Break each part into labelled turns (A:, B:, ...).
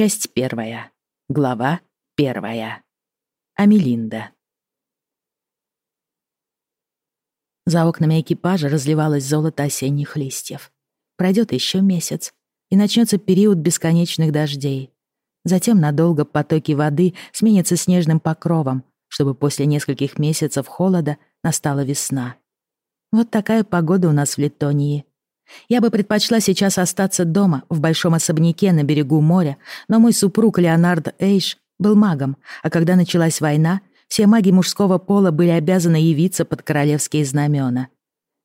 A: Часть первая. Глава первая. Амелинда. За окнами экипажа разливалось золото осенних листьев. Пройдет еще месяц, и начнется период бесконечных дождей. Затем надолго потоки воды сменятся снежным покровом, чтобы после нескольких месяцев холода настала весна. Вот такая погода у нас в Литонии. Я бы предпочла сейчас остаться дома, в большом особняке на берегу моря, но мой супруг Леонард Эйш был магом, а когда началась война, все маги мужского пола были обязаны явиться под королевские знамена.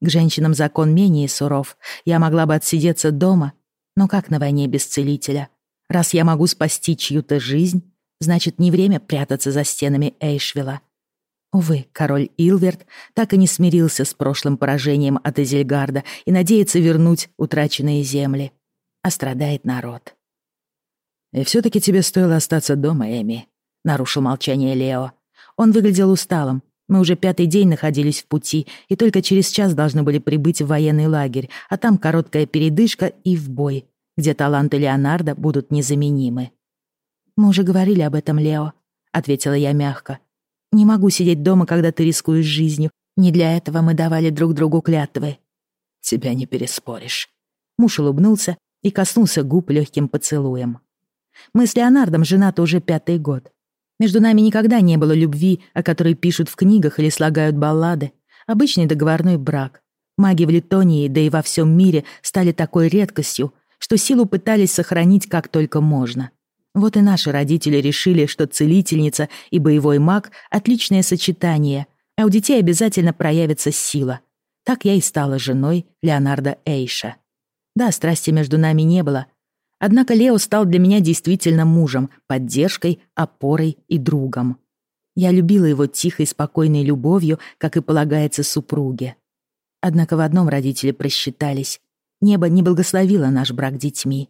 A: К женщинам закон менее суров. Я могла бы отсидеться дома, но как на войне без целителя? Раз я могу спасти чью-то жизнь, значит, не время прятаться за стенами Эйшвилла. Увы, король Илверт так и не смирился с прошлым поражением от Эзельгарда и надеется вернуть утраченные земли. А страдает народ.
B: «И все-таки тебе стоило остаться дома, Эми», — нарушил молчание Лео. Он выглядел усталым. Мы уже пятый день находились в пути и только через час должны были прибыть в военный лагерь, а там короткая передышка и в бой, где таланты Леонардо будут незаменимы.
A: «Мы уже говорили об этом, Лео», — ответила я мягко. Не могу сидеть дома, когда ты рискуешь жизнью. Не для этого мы давали друг другу клятвы.
B: Тебя не переспоришь.
A: Муж улыбнулся и коснулся губ легким поцелуем. Мы с Леонардом женаты уже пятый год. Между нами никогда не было любви, о которой пишут в книгах или слагают баллады. Обычный договорной брак. Маги в Литонии, да и во всем мире, стали такой редкостью, что силу пытались сохранить как только можно. Вот и наши родители решили, что целительница и боевой маг — отличное сочетание, а у детей обязательно проявится сила. Так я и стала женой Леонардо Эйша. Да, страсти между нами не было. Однако Лео стал для меня действительно мужем, поддержкой, опорой и другом. Я любила его тихой, спокойной любовью, как и полагается супруге. Однако в одном родители просчитались. Небо не благословило наш брак детьми.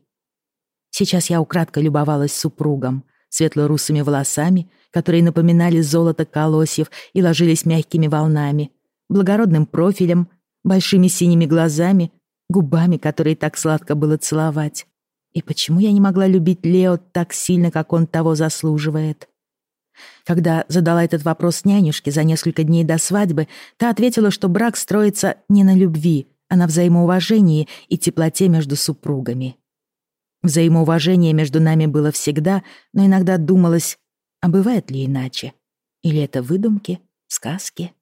A: Сейчас я украдко любовалась супругом, светло-русыми волосами, которые напоминали золото колосьев и ложились мягкими волнами, благородным профилем, большими синими глазами, губами, которые так сладко было целовать. И почему я не могла любить Лео так сильно, как он того заслуживает? Когда задала этот вопрос нянюшке за несколько дней до свадьбы, та ответила, что брак строится не на любви, а на взаимоуважении и теплоте между супругами. Взаимоуважение между нами было всегда, но иногда думалось, а бывает ли иначе? Или это выдумки, сказки?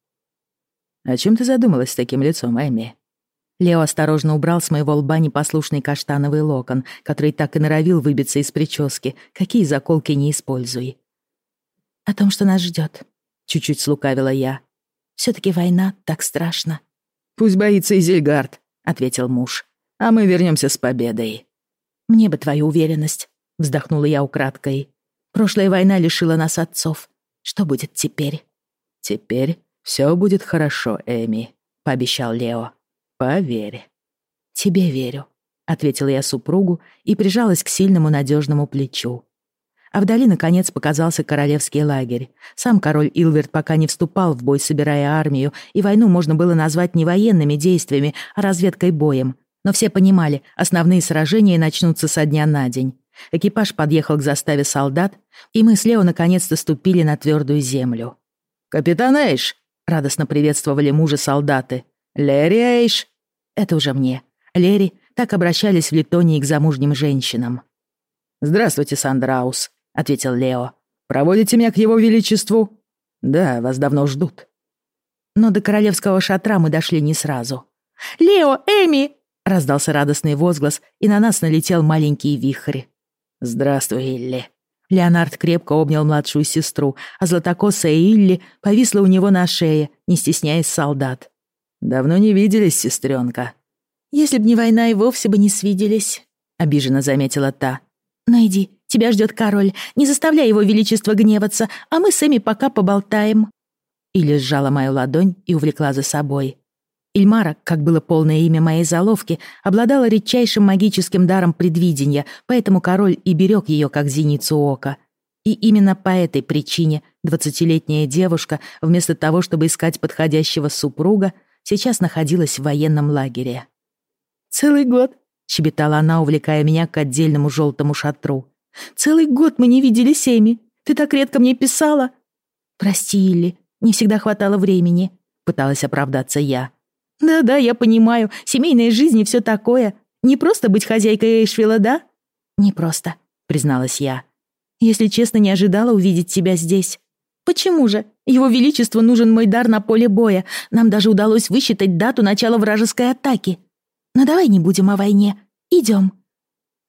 B: «О чем ты задумалась с таким лицом, Эми?»
A: Лео осторожно убрал с моего лба непослушный каштановый локон, который так и норовил выбиться из прически, какие заколки не используй. «О том, что нас ждет, чуть-чуть слукавила я. все таки война так страшно».
B: «Пусть боится Изельгард», — ответил муж. «А мы вернемся с победой».
A: «Мне бы твою уверенность», — вздохнула я украдкой. «Прошлая война лишила нас отцов. Что будет теперь?»
B: «Теперь все будет хорошо, Эми», — пообещал Лео. «Поверь».
A: «Тебе верю», — ответила я супругу и прижалась к сильному надежному плечу. А вдали, наконец, показался королевский лагерь. Сам король Илверт пока не вступал в бой, собирая армию, и войну можно было назвать не военными действиями, а разведкой боем — но все понимали, основные сражения начнутся со дня на день. Экипаж подъехал к заставе солдат, и мы с Лео наконец-то ступили на твердую землю.
B: «Капитан Эйш!» — радостно приветствовали мужа солдаты. «Лерри Эйш!»
A: Это уже мне. Лерри так обращались в Литонии к замужним женщинам.
B: «Здравствуйте, Сандраус», — ответил Лео. «Проводите меня к его величеству?» «Да, вас давно ждут».
A: Но до королевского шатра мы дошли не сразу. «Лео! Эми!» Раздался радостный возглас, и на нас налетел маленький вихрь.
B: «Здравствуй, Илли».
A: Леонард крепко обнял младшую сестру, а златокосая Илли повисла у него на шее, не стесняясь солдат.
B: «Давно не виделись, сестренка.
A: «Если б не война, и вовсе бы не свиделись», — обиженно заметила та. «Но иди, тебя ждет король. Не заставляй его величество гневаться, а мы с Эми пока поболтаем». Илли сжала мою ладонь и увлекла за собой. Ильмара, как было полное имя моей заловки, обладала редчайшим магическим даром предвидения, поэтому король и берег ее как зеницу ока. И именно по этой причине двадцатилетняя девушка, вместо того, чтобы искать подходящего супруга, сейчас находилась в военном лагере.
B: «Целый год», —
A: щебетала она, увлекая меня к отдельному желтому шатру. Целый год мы не виделись, Эми. Ты так редко мне писала». «Прости, Илли, не всегда хватало времени», — пыталась оправдаться я. «Да-да, я понимаю, семейная жизнь и все такое. Не просто быть хозяйкой Эйшвилла, да?» «Не просто», — призналась я. «Если честно, не ожидала увидеть тебя здесь». «Почему же? Его Величеству нужен мой дар на поле боя. Нам даже удалось высчитать дату начала вражеской атаки. Но давай не будем о войне. Идем».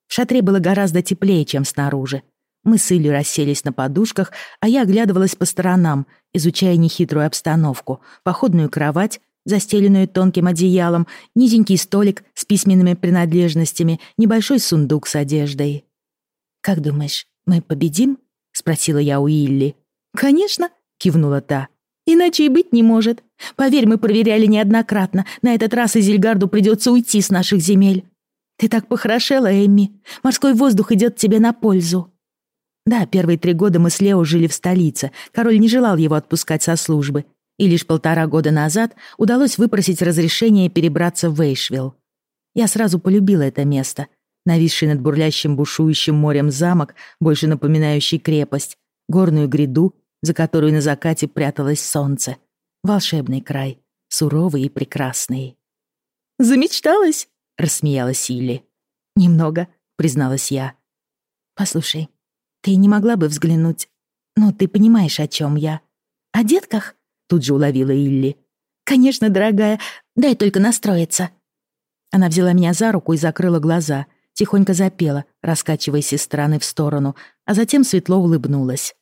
A: В шатре было гораздо теплее, чем снаружи. Мы с Илью расселись на подушках, а я оглядывалась по сторонам, изучая нехитрую обстановку, походную кровать, застеленную тонким одеялом, низенький столик с письменными принадлежностями, небольшой сундук с одеждой. «Как думаешь, мы победим?» — спросила я у Илли. «Конечно», — кивнула та. «Иначе и быть не может. Поверь, мы проверяли неоднократно. На этот раз Изельгарду придется уйти с наших земель. Ты так похорошела, Эмми. Морской воздух идет тебе на пользу». Да, первые три года мы с Лео жили в столице. Король не желал его отпускать со службы. И лишь полтора года назад удалось выпросить разрешение перебраться в Эйшвилл. Я сразу полюбила это место. Нависший над бурлящим бушующим морем замок, больше напоминающий крепость, горную гряду, за которую на закате пряталось солнце. Волшебный край, суровый и прекрасный. «Замечталась?» — рассмеялась Силли. «Немного», — призналась я. «Послушай, ты не могла бы взглянуть? Ну, ты понимаешь, о чем я. О детках? Тут же уловила Илли. Конечно, дорогая, дай только настроиться. Она взяла меня за руку и закрыла глаза, тихонько запела, раскачиваясь из стороны в сторону, а затем светло улыбнулась.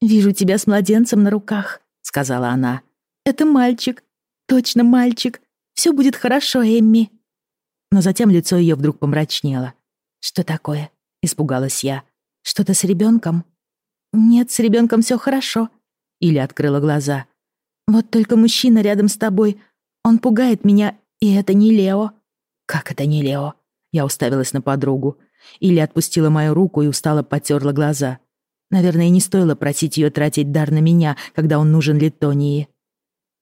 A: «Вижу тебя с младенцем на руках», — сказала она. «Это мальчик. Точно мальчик. Все будет хорошо, Эмми». Но затем лицо ее вдруг помрачнело. «Что такое?» — испугалась я. Что-то с ребенком? Нет, с ребенком все хорошо. Или открыла глаза. Вот только мужчина рядом с тобой, он пугает меня, и это не Лео. Как это не Лео? Я уставилась на подругу. Или отпустила мою руку и устало потерла глаза. Наверное, не стоило просить ее тратить дар на меня, когда он нужен Литонии.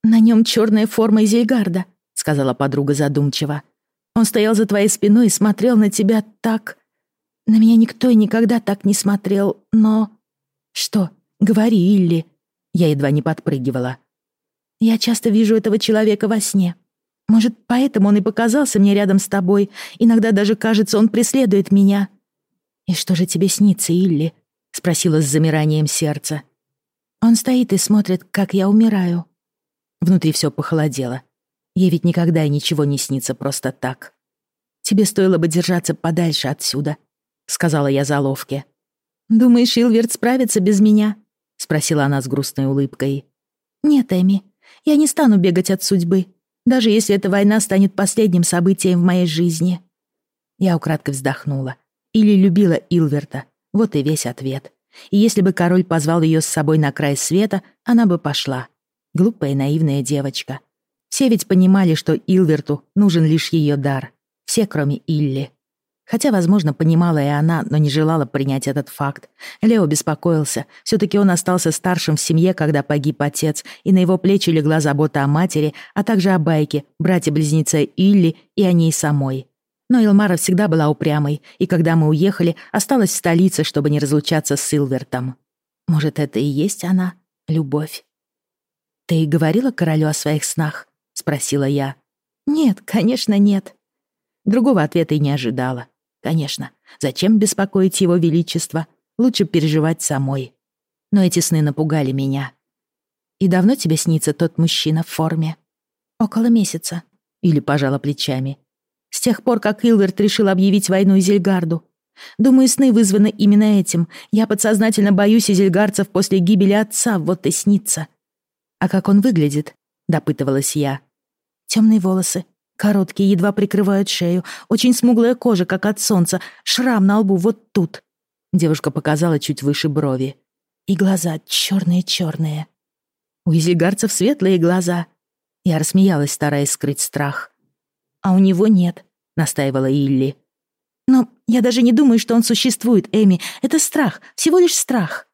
A: «На нем черная форма Изельгарда», — сказала подруга задумчиво. «Он стоял за твоей спиной и смотрел на тебя так...» На меня никто и никогда так не смотрел, но... Что? Говори, Илли. Я едва не подпрыгивала. Я часто вижу этого человека во сне. Может, поэтому он и показался мне рядом с тобой. Иногда даже кажется, он преследует меня. И что же тебе снится, Илли? Спросила с замиранием сердца. Он стоит и смотрит, как я умираю. Внутри все похолодело. Ей ведь никогда и ничего не снится просто так. Тебе стоило бы держаться подальше отсюда, — сказала я заловке. «Думаешь, Илверт справится без меня?» — спросила она с грустной улыбкой. «Нет, Эми, я не стану бегать от судьбы, даже если эта война станет последним событием в моей жизни». Я украдкой вздохнула. Или любила Илверта. Вот и весь ответ. И если бы король позвал ее с собой на край света, она бы пошла. Глупая наивная девочка. Все ведь понимали, что Илверту нужен лишь ее дар. Все, кроме Илли. Хотя, возможно, понимала и она, но не желала принять этот факт. Лео беспокоился. все таки он остался старшим в семье, когда погиб отец, и на его плечи легла забота о матери, а также о Байке, брате-близнеце Илли и о ней самой. Но Илмара всегда была упрямой, и когда мы уехали, осталась в столице, чтобы не разлучаться с Силвертом. Может, это и есть она, любовь? «Ты говорила королю о своих снах?» — спросила я. «Нет, конечно, нет». Другого ответа и не ожидала. Конечно, зачем беспокоить его величество? Лучше переживать самой. Но эти сны напугали меня. «И давно тебе снится тот мужчина в форме?» «Около месяца». Или пожала плечами. «С тех пор, как Илверт решил объявить войну Изельгарду. Думаю, сны вызваны именно этим. Я подсознательно боюсь изельгарцев после гибели отца, вот и снится». «А как он выглядит?» — допытывалась я. Темные волосы, Короткие, едва прикрывают шею, очень смуглая кожа, как от солнца, шрам на лбу вот тут. Девушка показала чуть выше брови. И глаза черные-черные. У изигарцев светлые глаза. Я рассмеялась, стараясь скрыть страх. «А у него нет», — настаивала Илли. «Но я даже не думаю, что он существует, Эми. Это страх, всего лишь страх».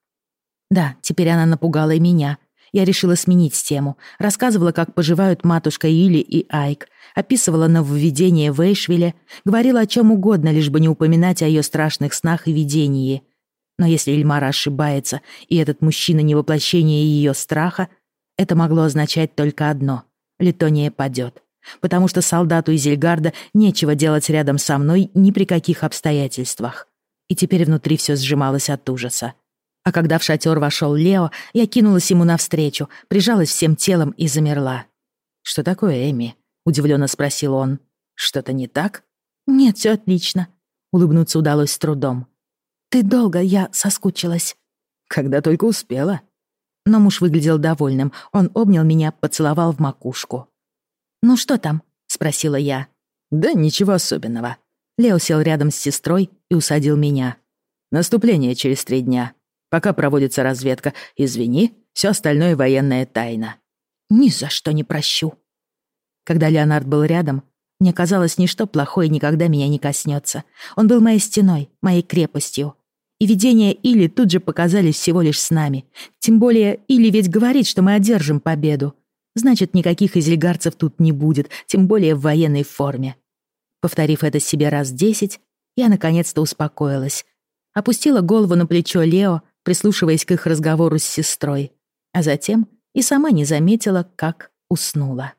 A: Да, теперь она напугала и меня. Я решила сменить тему. Рассказывала, как поживают матушка Илли и Айк описывала нововведение в Эйшвилле, говорила о чем угодно, лишь бы не упоминать о ее страшных снах и видении. Но если Эльмара ошибается, и этот мужчина не воплощение ее страха, это могло означать только одно — Литония падет. Потому что солдату из Зельгарда нечего делать рядом со мной ни при каких обстоятельствах. И теперь внутри все сжималось от ужаса. А когда в шатер вошел Лео, я кинулась ему навстречу, прижалась всем телом и замерла. «Что такое, Эми?» — удивленно спросил он. «Что-то не так?»
B: «Нет, все отлично», — улыбнуться удалось с трудом. «Ты долго, я соскучилась».
A: «Когда только успела».
B: Но муж выглядел довольным. Он обнял меня, поцеловал в макушку. «Ну что там?» — спросила я.
A: «Да ничего особенного».
B: Лео сел рядом с сестрой и усадил меня.
A: «Наступление через три дня. Пока проводится разведка. Извини, все остальное военная тайна».
B: «Ни за что не прощу».
A: Когда Леонард был рядом, мне казалось, ничто плохое никогда меня не коснется. Он был моей стеной, моей крепостью. И видения Или тут же показались всего лишь с нами. Тем более Или ведь говорит, что мы одержим победу. Значит, никаких изельгарцев тут не будет, тем более в военной форме. Повторив это себе раз десять, я наконец-то успокоилась. Опустила голову на плечо Лео, прислушиваясь к их разговору с сестрой. А затем и сама не заметила, как уснула.